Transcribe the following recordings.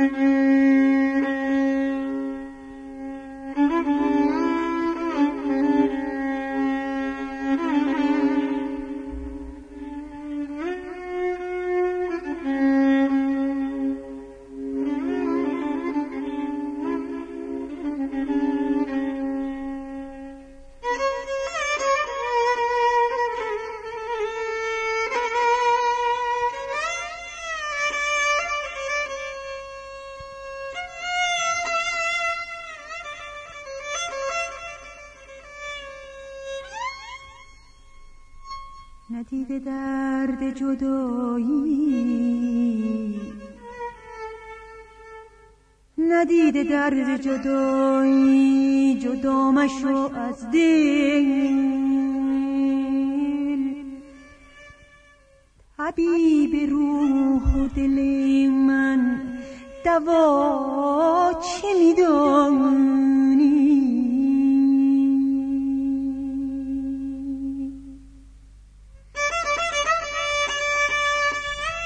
Mm-hmm. ندیده درد جدایی. ندیده درد جدایی جدامشو از دل. طبیب روح و دل من دوا چه میدانی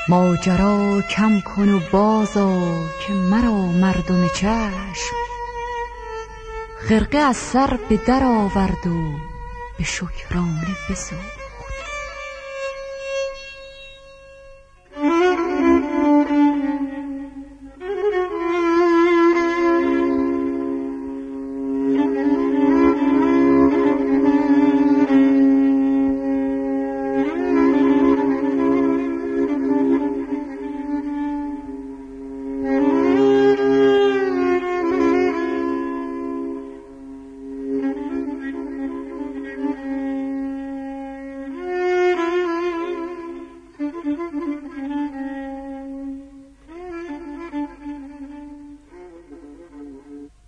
ماجرا کم کن و بازا که مرا مردم چشم. خرقه از سر به در آورد و به شکرانه بسود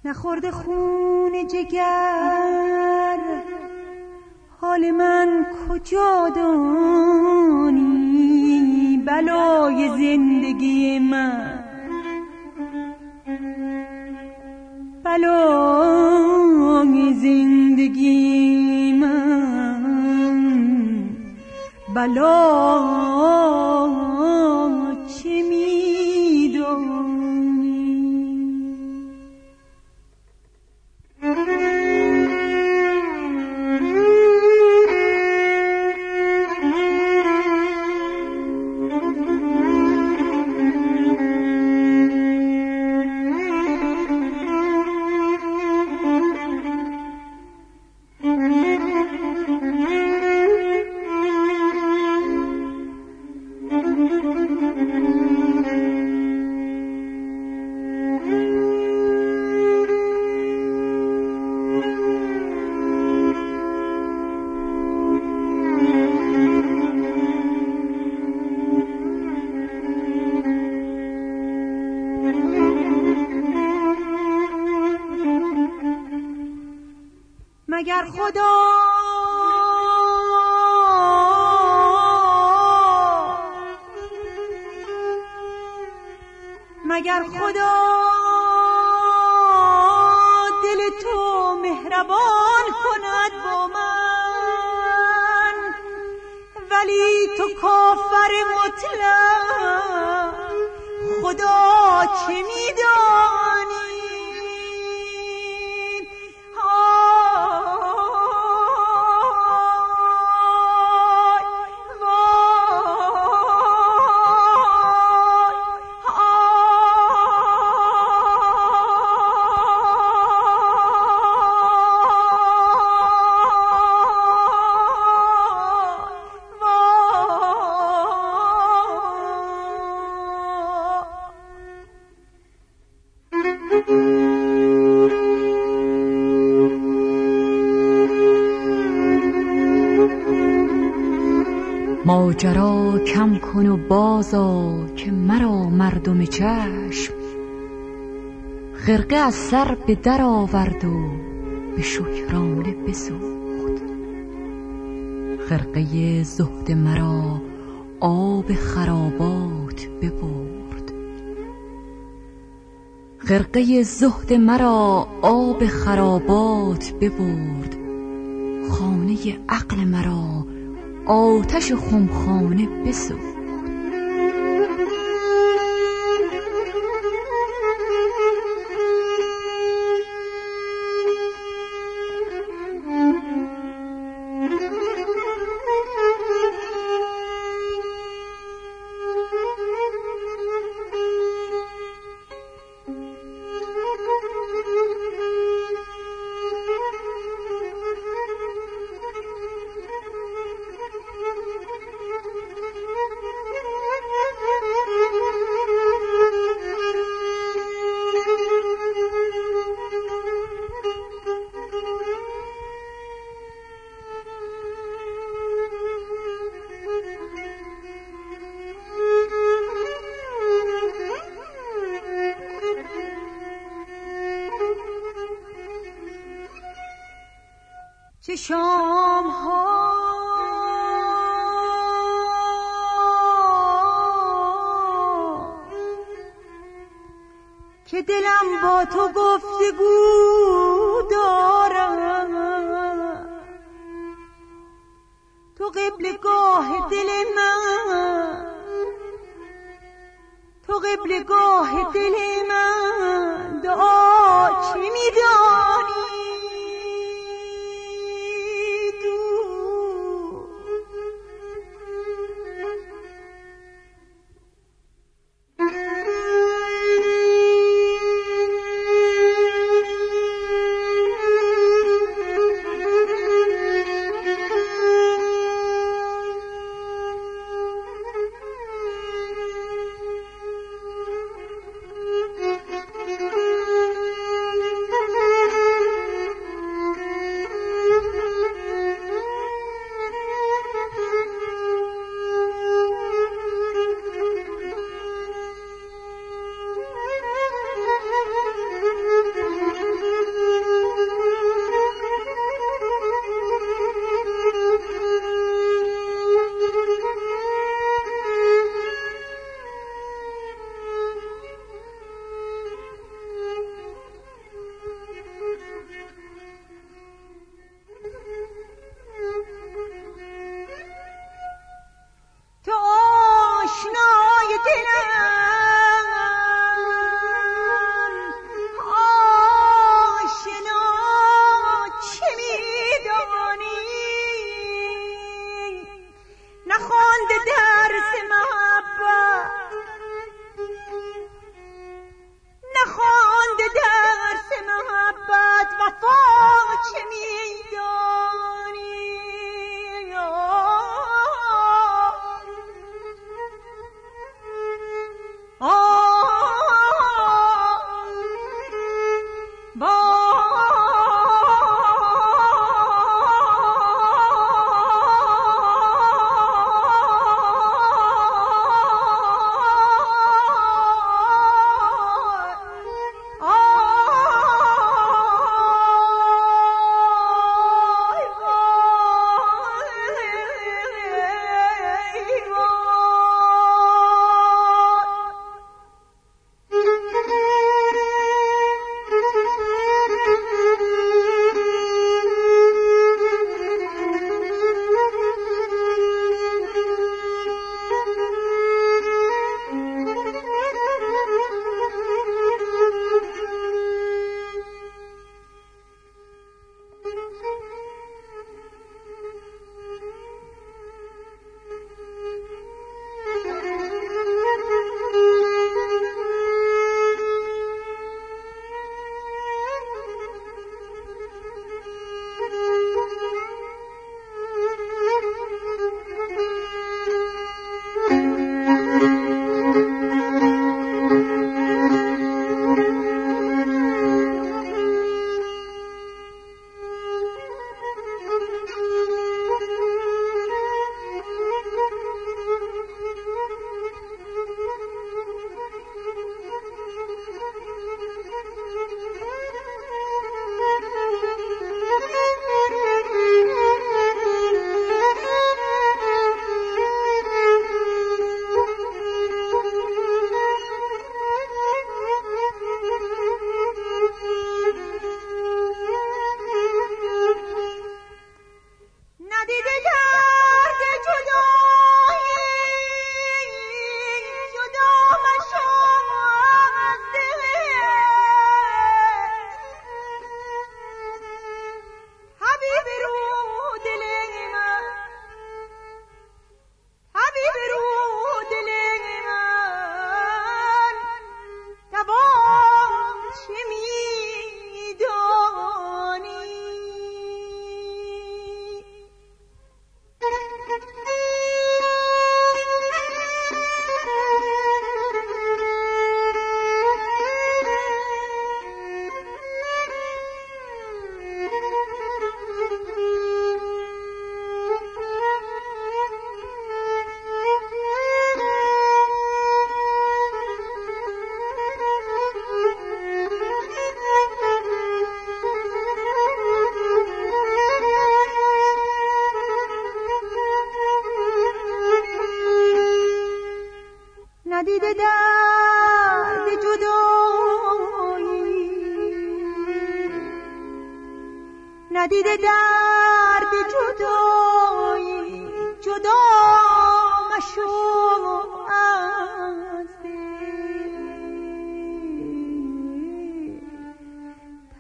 نخورده خون جگر. حال من کجا دانی؟ بلای زندگی من. بلای زندگی من. بلای مگر خدا؟ دل تو مهربان کند با من. ولی تو کافر مطلق. خدا چه میدانی ماجرا کم کن و بازا که مرا مردم چشم. خرقه از سر به در آورد و به شکرانه بسوخت. خرقه زهد مرا آب خرابات ببرد. خرقه زهد مرا آب خرابات ببرد. خانه عقل مرا آتش خمخانه بسوخت تو گفتگو دارم. تو قبلگاه دل من. تو قبلگاه دل من. دعا چی میدانی؟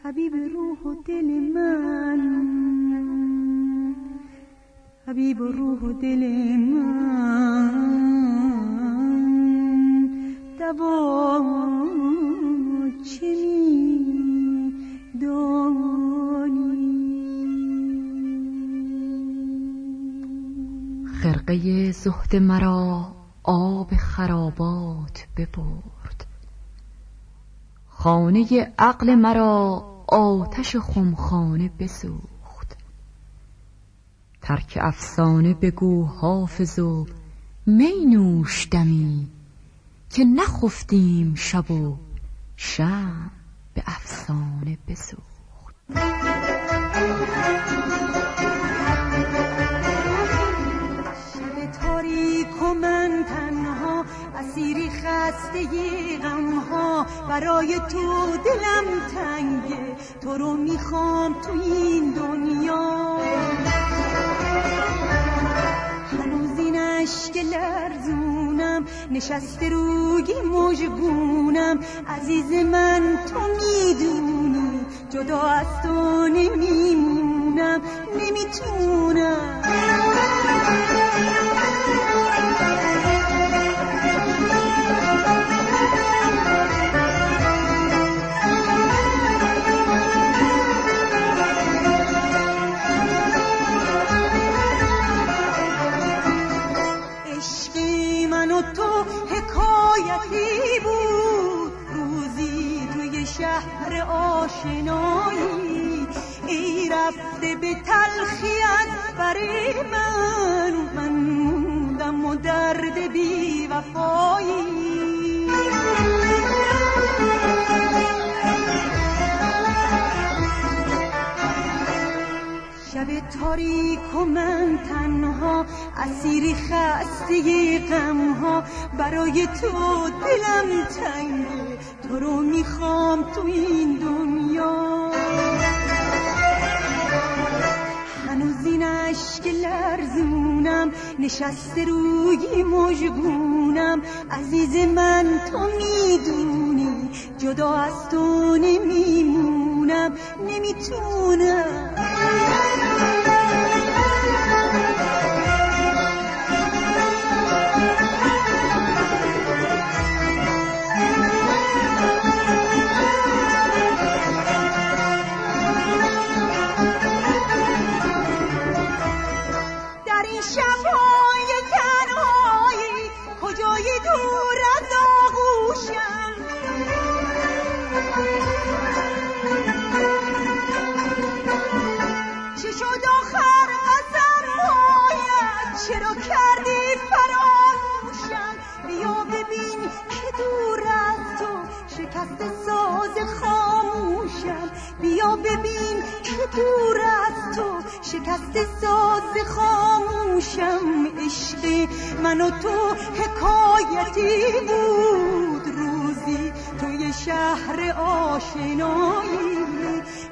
طبیب روح و دل من. طبیب روح و دل من. دوا چه می خرقه زهد مرا آب خرابات ببرد. خانه عقل مرا آتش خمخانه بسوخت. ترک افسانه بگو حافظ و می نوش دمی که نخفتیم شب و شم به افسانه بسوخت. اسیری خسته غم ها برای تو دلم تنگه. تو رو می‌خوام تو این دنیا. هنوز این عشق لرزونم. نشسته روی مجبونم عزیز من تو می‌دونی. جدا از تو نمیمونم. نمی‌تونم. تنها اسیری خسته غم ها برای تو دلم تنگه تو رو می‌خوام تو این دنیا. هنوز این عشق لرزونم نشسته روی مجبونم عزیز من تو می‌دونی جدا از تو نمیمونم نمی‌تونم. شکست ساز خاموشم عشق من و تو حکایتی بود. روزی توی شهر آشنایی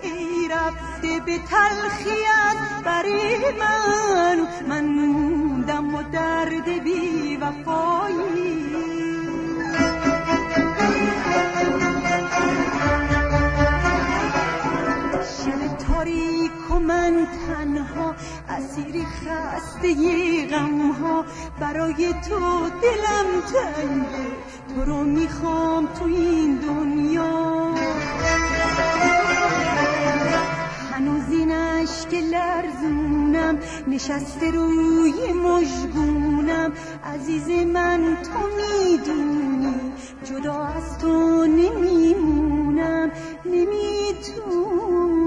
ای رفته به تلخیت برای من. من موندم و درد بی وفایی من تنها اسیر خسته ی غم ها برای تو دلم تنگه تو رو می‌خوام تو این دنیا. هنوز این عشق لرزونم نشسته روی مجگونم عزیز من تو می‌دونی جدا از تو نمیمونم نمی‌تونم.